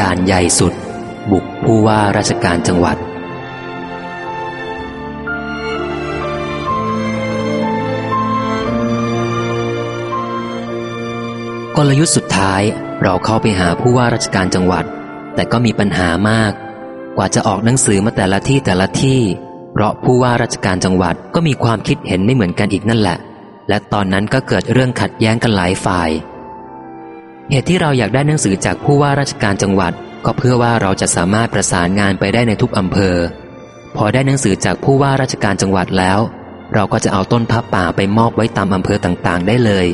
ด่านใหญ่สุด บุกผู้ว่าราชการจังหวัด กลยุทธ์สุดท้ายเราเข้าไปหาผู้ว่าราชการจังหวัด แต่ก็มีปัญหามาก กว่าจะออกหนังสือมาแต่ละที่แต่ละที่ เพราะผู้ว่าราชการจังหวัดก็มีความคิดเห็นไม่เหมือนกันอีกนั่นแหละ และตอนนั้นก็เกิดเรื่องขัดแย้งกันหลายฝ่าย เหตุที่เราอยากได้หนังสือจากผู้ว่าราชการจังหวัด ก็เพื่อว่าเราจะสามารถประสานงานไปได้ในทุกอำเภอ พอได้หนังสือจากผู้ว่าราชการจังหวัดแล้ว เราก็จะเอาต้นพับป่าไปมอบไว้ตามอำเภอต่างๆ ได้เลย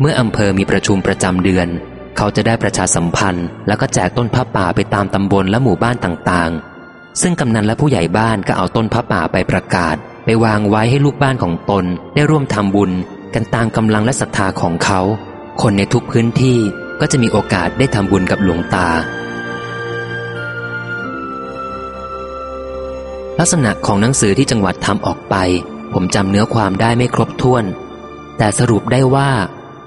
เมื่ออำเภอมีประชุมประจำเดือน เขาจะได้ประชาสัมพันธ์ แล้วก็แจกต้นพับป่าไปตามตำบลและหมู่บ้านต่างๆ ซึ่งกำนันและผู้ใหญ่บ้านก็เอาต้นพับป่าไปประกาศ ไปวางไว้ให้ลูกบ้านของตน ได้ร่วมทำบุญ กันตามกำลังและศรัทธาของเขา คนในทุกพื้นที่ ก็จะมีโอกาสได้ทำบุญกับหลวงตา ลักษณะของหนังสือที่จังหวัดทำออกไป ผมจำเนื้อความได้ไม่ครบถ้วน แต่สรุปได้ว่า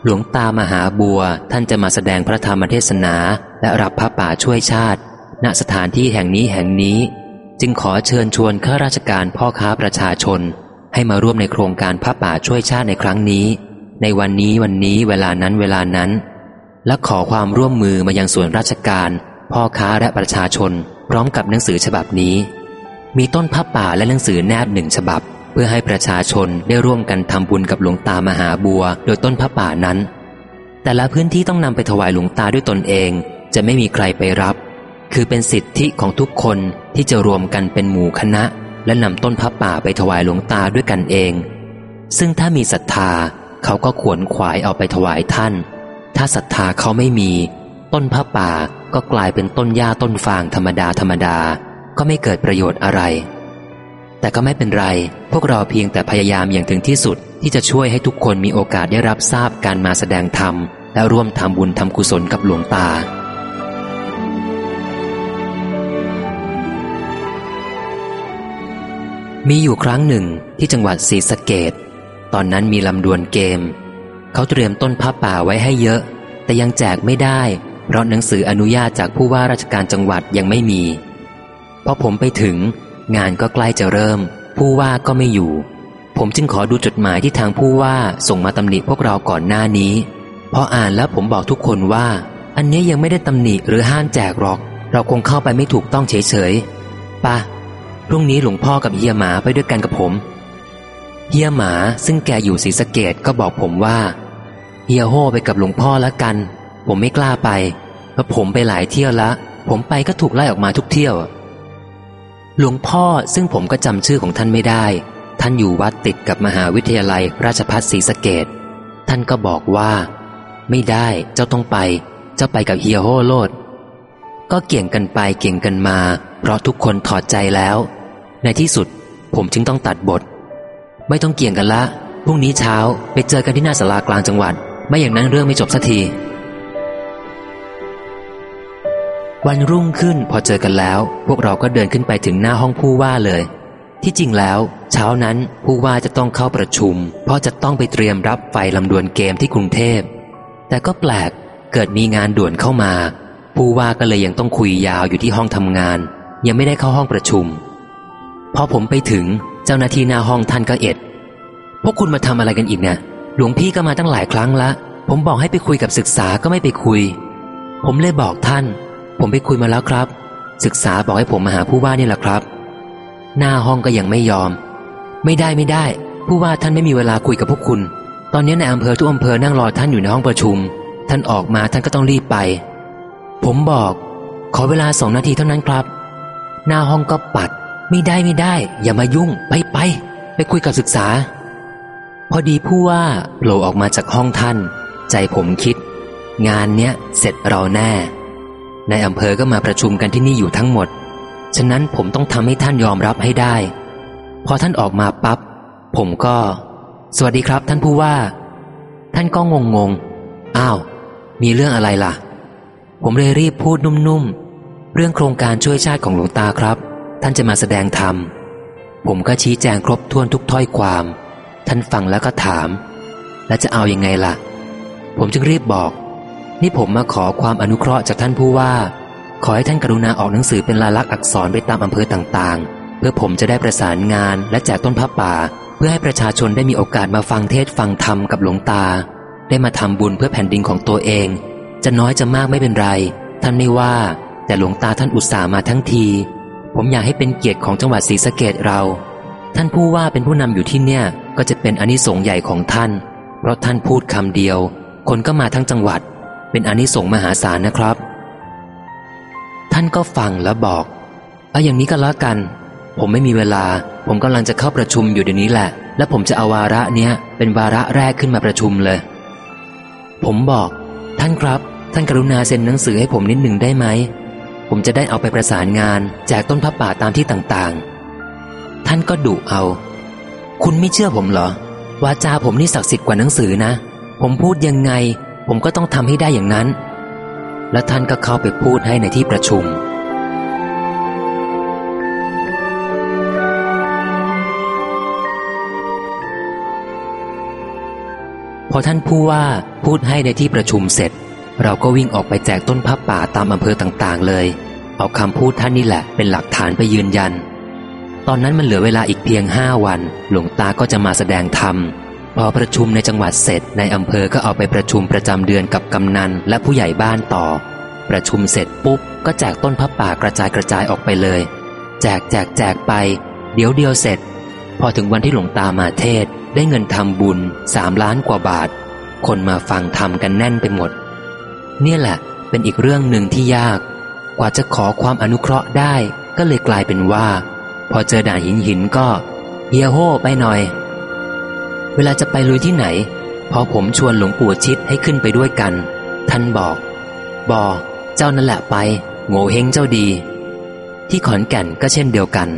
หลวงตามหาบัวท่านจะมาแสดงพระธรรมเทศนา และรับพระป่าช่วยชาติ ณสถานที่แห่งนี้แห่งนี้ จึงขอเชิญชวนข้าราชการพ่อค้าประชาชน ให้มาร่วมในโครงการพระป่าช่วยชาติในครั้งนี้ ในวันนี้วันนี้เวลานั้นเวลานั้น และขอความร่วมมือมายังส่วนราชการ พ่อค้าและประชาชน พร้อมกับหนังสือฉบับนี้ มีต้นผ้าป่าและหนังสือแนบหนึ่งฉบับ เพื่อให้ประชาชนได้ร่วมกันทำบุญกับหลวงตามหาบัว โดยต้นผ้าป่านั้น แต่ละพื้นที่ต้องนำไปถวายหลวงตาด้วยตนเอง จะไม่มีใครไปรับ คือเป็นสิทธิของทุกคนที่จะรวมกันเป็นหมู่คณะ และนำต้นผ้าป่าไปถวายหลวงตาด้วยกันเอง ซึ่งถ้ามีศรัทธาเขาก็ขวนขวายเอาไปถวายท่าน ถ้าศรัทธาเขาไม่มี ต้นผ้าป่าก็กลายเป็นต้นหญ้าต้นฟางธรรมดาธรรมดา ก็ไม่เกิดประโยชน์อะไร แต่ก็ไม่เป็นไร พวกเราเพียงแต่พยายามอย่างถึงที่สุดที่จะช่วยให้ทุกคนมีโอกาสได้รับทราบการมาแสดงธรรม และร่วมทำบุญทำกุศลกับหลวงตามีอยู่ครั้งหนึ่งที่จังหวัดศรีสะเกดตอนนั้นมีลำดวนเกม เขาเตรียมต้นผ้าป่าไว้ให้เยอะ แต่ยังแจกไม่ได้ เพราะหนังสืออนุญาตจากผู้ว่าราชการจังหวัดยังไม่มีพอผมไปถึง งานก็ใกล้จะเริ่ม ผู้ว่าก็ไม่อยู่ ผมจึงขอดูจดหมายที่ทางผู้ว่าส่งมาตำหนิพวกเราก่อนหน้านี้พออ่านแล้วผมบอกทุกคนว่า อันนี้ยังไม่ได้ตำหนิหรือห้ามแจกหรอก เราคงเข้าไปไม่ถูกต้องเฉยๆปะพรุ่งนี้หลวงพ่อกับเฮียหมาไปด้วยกันกับผม เฮียหมาซึ่งแกอยู่ศรีสะเกดก็บอกผมว่าเฮียโฮไปกับหลวงพ่อแล้วกัน ผมไม่กล้าไปเพราะผมไปหลายเที่ยวละ ผมไปก็ถูกไล่ออกมาทุกเที่ยว หลวงพ่อซึ่งผมก็จำชื่อของท่านไม่ได้ ท่านอยู่วัดติดกับมหาวิทยาลัยราชภัฏศรีสะเกดท่านก็บอกว่า ไม่ได้เจ้าต้องไป เจ้าไปกับเฮียโฮโลดก็เกี่ยงกันไปเกี่ยงกันมา เพราะทุกคนถอดใจแล้ว ในที่สุดผมจึงต้องตัดบท ไม่ต้องเกี่ยงกันละ พรุ่งนี้เช้าไปเจอกันที่หน้าสารากลางจังหวัด ไม่อย่างนั้นเรื่องไม่จบสักที วันรุ่งขึ้นพอเจอกันแล้ว พวกเราก็เดินขึ้นไปถึงหน้าห้องผู้ว่าเลย ที่จริงแล้ว เช้านั้นผู้ว่าจะต้องเข้าประชุม เพราะจะต้องไปเตรียมรับไฟลำดวนเกมที่กรุงเทพ แต่ก็แปลกเกิดมีงานด่วนเข้ามา ผู้ว่าก็เลยยังต้องคุยยาวอยู่ที่ห้องทำงาน ยังไม่ได้เข้าห้องประชุมพอผมไปถึง จ้าหน้าที่หน้าห้องท่านก็เอ็ด พวกคุณมาทำอะไรกันอีกเนี่ยหลวงพี่ก็มาตั้งหลายครั้งละ ผมบอกให้ไปคุยกับศึกษาก็ไม่ไปคุย ผมเลยบอกท่าน ผมไปคุยมาแล้วครับ ศึกษาบอกให้ผมมาหาผู้ว่านี่แหละครับ หน้าห้องก็ยังไม่ยอม ไม่ได้ไม่ได้ ผู้ว่าท่านไม่มีเวลาคุยกับพวกคุณ ตอนนี้ในอำเภอทุกอำเภอนั่งรอท่านอยู่ในห้องประชุม ท่านออกมาท่านก็ต้องรีบไป ผมบอก ขอเวลาสองนาทีเท่านั้นครับ หน้าห้องก็ปัด ไม่ได้ไม่ได้ อย่ามายุ่ง ไปไปไปคุยกับศึกษา พอดีผู้ว่าโผล่ออกมาจากห้องท่าน ใจผมคิด งานเนี้ยเสร็จเราแน่ในอำเภอก็มาประชุมกันที่นี่อยู่ทั้งหมด ฉะนั้นผมต้องทำให้ท่านยอมรับให้ได้ พอท่านออกมาปับ๊บผมก็ สวัสดีครับท่านผู้ว่า ท่านก็งงงอ้าว มีเรื่องอะไรล่ะ ผมเลยรีบพูดนุ่มๆ เรื่องโครงการช่วยชาติของหลวงตาครับ ท่านจะมาแสดงธรรม ผมก็ชี้แจงครบถ้วนทุกถ้อยความ ท่านฟังแล้วก็ถาม แล้วจะเอาอยัางไงล่ะ ผมจึงรีบบอก นี่ผมมาขอความอนุเคราะห์จากท่านผู้ว่า ขอให้ท่านกรุณาออกหนังสือเป็นลายลักษณ์อักษรไปตามอำเภอต่างๆ เพื่อผมจะได้ประสานงานและแจกต้นผ้าป่า เพื่อให้ประชาชนได้มีโอกาสมาฟังเทศฟังธรรมกับหลวงตา ได้มาทำบุญเพื่อแผ่นดินของตัวเอง จะน้อยจะมากไม่เป็นไร ท่านไม่ว่า แต่หลวงตาท่านอุตส่าห์มาทั้งที ผมอยากให้เป็นเกียรติของจังหวัดศรีสะเกดเรา ท่านผู้ว่าเป็นผู้นำอยู่ที่เนี่ย ก็จะเป็นอนิสงส์ใหญ่ของท่าน เพราะท่านพูดคำเดียว คนก็มาทั้งจังหวัด เป็นอนิสงส์มหาศาลนะครับ ท่านก็ฟังแล้วบอกเอาอย่างนี้ก็แล้วกัน ผมไม่มีเวลา ผมกำลังจะเข้าประชุมอยู่เดี๋ยวนี้แหละ และผมจะเอาวาระเนี้ยเป็นวาระแรกขึ้นมาประชุมเลย ผมบอก ท่านครับ ท่านกรุณาเซ็นหนังสือให้ผมนิดหนึ่งได้ไหม ผมจะได้เอาไปประสานงาน แจกต้นพระป่าตามที่ต่างๆ ท่านก็ดุเอา คุณไม่เชื่อผมเหรอวาจาผมนี่ศักดิ์สิทธิ์กว่าหนังสือนะ ผมพูดยังไง ผมก็ต้องทำให้ได้อย่างนั้น และท่านก็เข้าไปพูดให้ในที่ประชุม พอท่านผู้ว่าพูดให้ในที่ประชุมเสร็จ เราก็วิ่งออกไปแจกต้นพับป่าตามอำเภอต่างๆ เลย เอาคำพูดท่านนี่แหละเป็นหลักฐานไปยืนยัน ตอนนั้นมันเหลือเวลาอีกเพียงห้าวัน หลวงตาก็จะมาแสดงธรรม พอประชุมในจังหวัดเสร็จในอำเภอก็เอาไปประชุมประจำเดือนกับกำนันและผู้ใหญ่บ้านต่อ ประชุมเสร็จปุ๊บก็แจกต้นพับป่ากระจายกระจายออกไปเลย แจกแจกแจกไป เดี๋ยวเดียวเสร็จ พอถึงวันที่หลวงตามาเทศได้เงินทำบุญสามล้านกว่าบาท คนมาฟังทำกันแน่นไปหมด นี่ยแหละ เป็นอีกเรื่องหนึ่งที่ยาก กว่าจะขอความอนุเคราะห์ได้ ก็เลยกลายเป็นว่า พอเจอด่านหินหินก็เฮียโฮไปหน่อย เวลาจะไปลุยที่ไหน พอผมชวนหลวงปู่ชิดให้ขึ้นไปด้วยกัน ท่านบอก บอ เจ้านั่นแหละไป โง่เฮงเจ้าดี ที่ขอนแก่นก็เช่นเดียวกัน